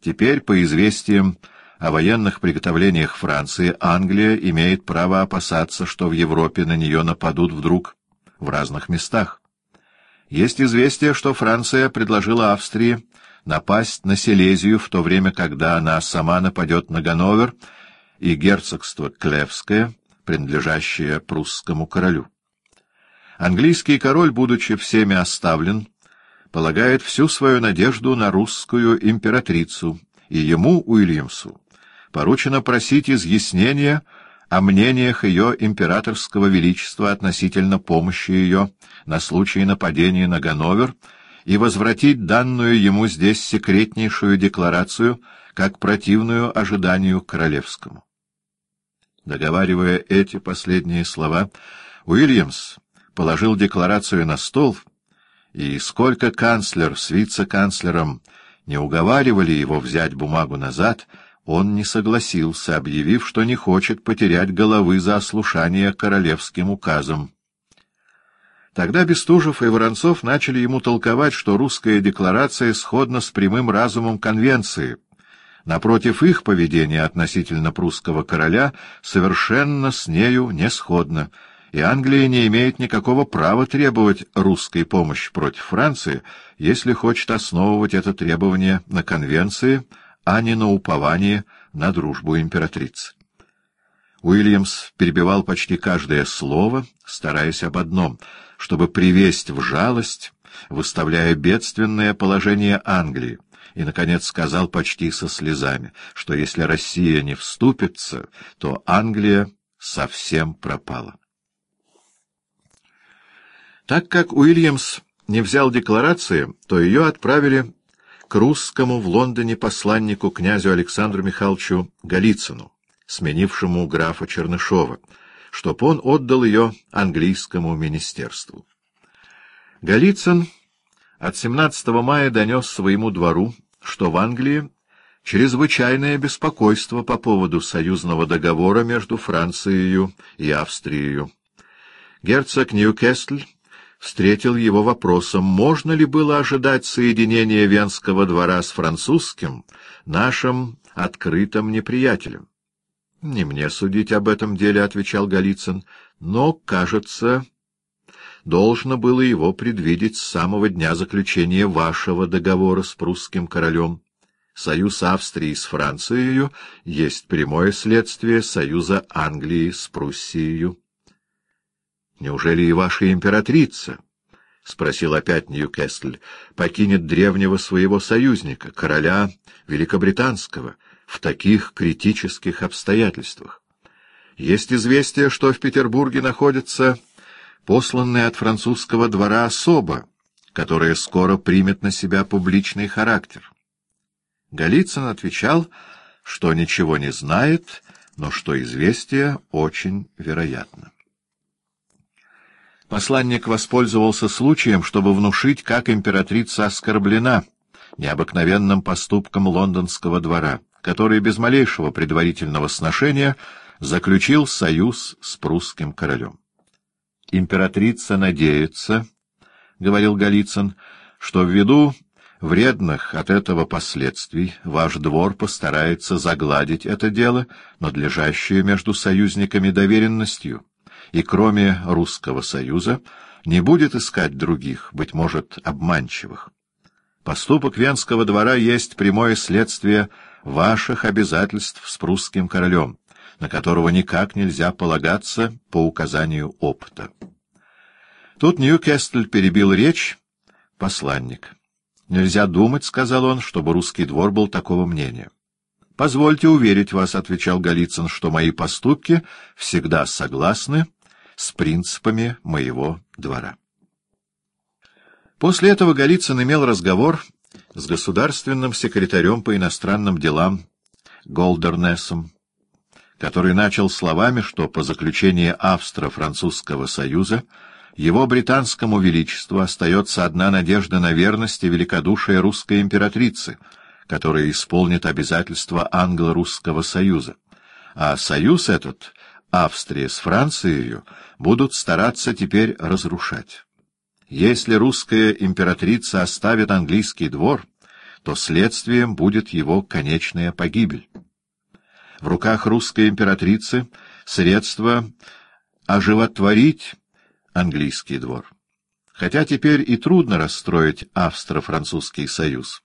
Теперь, по известиям о военных приготовлениях Франции, Англия имеет право опасаться, что в Европе на нее нападут вдруг в разных местах. Есть известие, что Франция предложила Австрии напасть на Силезию в то время, когда она сама нападет на Ганновер и герцогство Клевское, принадлежащее прусскому королю. Английский король, будучи всеми оставлен, полагает всю свою надежду на русскую императрицу, и ему, Уильямсу, поручено просить изъяснения о мнениях ее императорского величества относительно помощи ее на случай нападения на Ганновер и возвратить данную ему здесь секретнейшую декларацию как противную ожиданию королевскому. Договаривая эти последние слова, Уильямс положил декларацию на стол — и сколько канцлер с вице-канцлером не уговаривали его взять бумагу назад, он не согласился, объявив, что не хочет потерять головы за ослушание королевским указом. Тогда Бестужев и Воронцов начали ему толковать, что русская декларация сходна с прямым разумом конвенции. Напротив, их поведение относительно прусского короля совершенно с нею не сходно — и Англия не имеет никакого права требовать русской помощи против Франции, если хочет основывать это требование на конвенции, а не на уповании на дружбу императрицы. Уильямс перебивал почти каждое слово, стараясь об одном, чтобы привесть в жалость, выставляя бедственное положение Англии, и, наконец, сказал почти со слезами, что если Россия не вступится, то Англия совсем пропала. Так как Уильямс не взял декларации, то ее отправили к русскому в Лондоне посланнику князю Александру Михайловичу Голицыну, сменившему графа Чернышова, чтоб он отдал ее английскому министерству. Голицын от 17 мая донес своему двору, что в Англии чрезвычайное беспокойство по поводу союзного договора между Францией и Австрией. Герцог Ньюкесль встретил его вопросом, можно ли было ожидать соединения Венского двора с французским, нашим открытым неприятелем. — Не мне судить об этом деле, — отвечал Голицын, — но, кажется, должно было его предвидеть с самого дня заключения вашего договора с прусским королем. Союз Австрии с Францией есть прямое следствие союза Англии с Пруссией. Неужели и ваша императрица, — спросил опять Ньюкесль, — покинет древнего своего союзника, короля Великобританского, в таких критических обстоятельствах? Есть известие, что в Петербурге находится посланная от французского двора особа, которая скоро примет на себя публичный характер. Голицын отвечал, что ничего не знает, но что известие очень вероятно. Посланник воспользовался случаем, чтобы внушить, как императрица оскорблена необыкновенным поступком лондонского двора, который без малейшего предварительного сношения заключил союз с прусским королем. «Императрица надеется, — говорил Голицын, — что ввиду вредных от этого последствий ваш двор постарается загладить это дело, надлежащее между союзниками доверенностью» и кроме Русского Союза не будет искать других, быть может, обманчивых. Поступок Венского двора есть прямое следствие ваших обязательств с прусским королем, на которого никак нельзя полагаться по указанию опыта. Тут Ньюкестль перебил речь посланник. «Нельзя думать, — сказал он, — чтобы русский двор был такого мнения». «Позвольте уверить вас, — отвечал Голицын, — что мои поступки всегда согласны с принципами моего двора. После этого Голицын имел разговор с государственным секретарем по иностранным делам Голдернесом, который начал словами, что по заключении Австро-Французского союза его британскому величеству остается одна надежда на верность и великодушие русской императрицы, которая исполнит обязательства англо-русского союза. А союз этот Австрия с Францией будут стараться теперь разрушать. Если русская императрица оставит английский двор, то следствием будет его конечная погибель. В руках русской императрицы средство оживотворить английский двор. Хотя теперь и трудно расстроить австро-французский союз.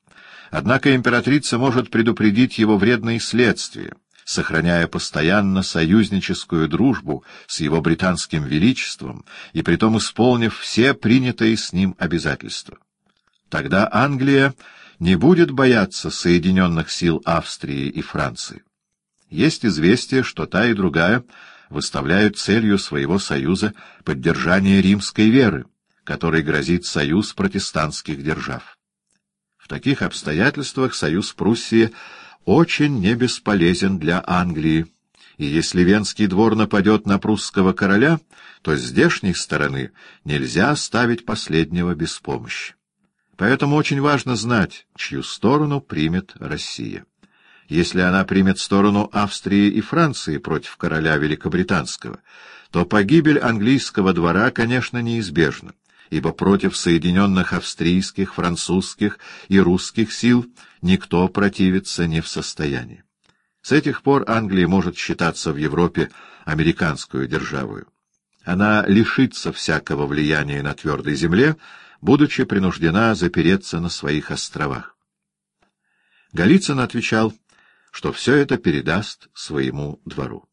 Однако императрица может предупредить его вредные следствия, сохраняя постоянно союзническую дружбу с его британским величеством и притом исполнив все принятые с ним обязательства. Тогда Англия не будет бояться соединенных сил Австрии и Франции. Есть известие, что та и другая выставляют целью своего союза поддержание римской веры, которой грозит союз протестантских держав. В таких обстоятельствах союз Пруссии очень не бесполезен для Англии, и если Венский двор нападет на прусского короля, то с здешней стороны нельзя оставить последнего без помощи. Поэтому очень важно знать, чью сторону примет Россия. Если она примет сторону Австрии и Франции против короля Великобританского, то погибель английского двора, конечно, неизбежна, ибо против соединенных австрийских, французских и русских сил никто противиться не в состоянии. С этих пор Англия может считаться в Европе американскую державою. Она лишится всякого влияния на твердой земле, будучи принуждена запереться на своих островах. Голицын отвечал — что все это передаст своему двору.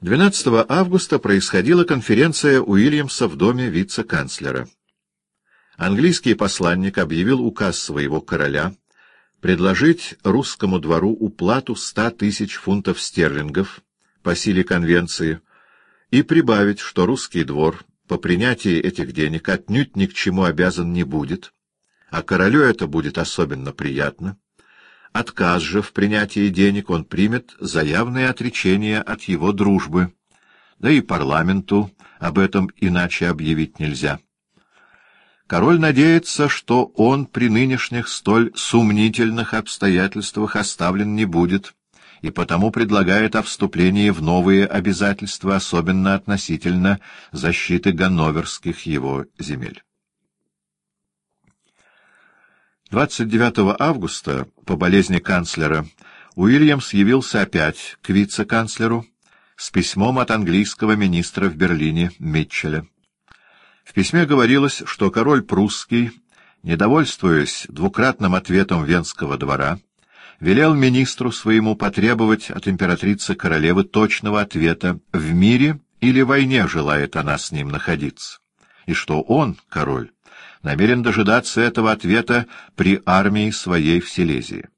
12 августа происходила конференция Уильямса в доме вице-канцлера. Английский посланник объявил указ своего короля предложить русскому двору уплату ста тысяч фунтов стерлингов по силе конвенции и прибавить, что русский двор по принятии этих денег отнюдь ни к чему обязан не будет, а королю это будет особенно приятно, Отказ же в принятии денег он примет за явное отречение от его дружбы. Да и парламенту об этом иначе объявить нельзя. Король надеется, что он при нынешних столь сумнительных обстоятельствах оставлен не будет, и потому предлагает о вступлении в новые обязательства, особенно относительно защиты ганноверских его земель. 29 августа, по болезни канцлера, Уильямс явился опять к вице-канцлеру с письмом от английского министра в Берлине Митчеля. В письме говорилось, что король прусский, недовольствуясь двукратным ответом Венского двора, велел министру своему потребовать от императрицы-королевы точного ответа, в мире или войне желает она с ним находиться, и что он, король, намерен дожидаться этого ответа при армии своей в Силезии.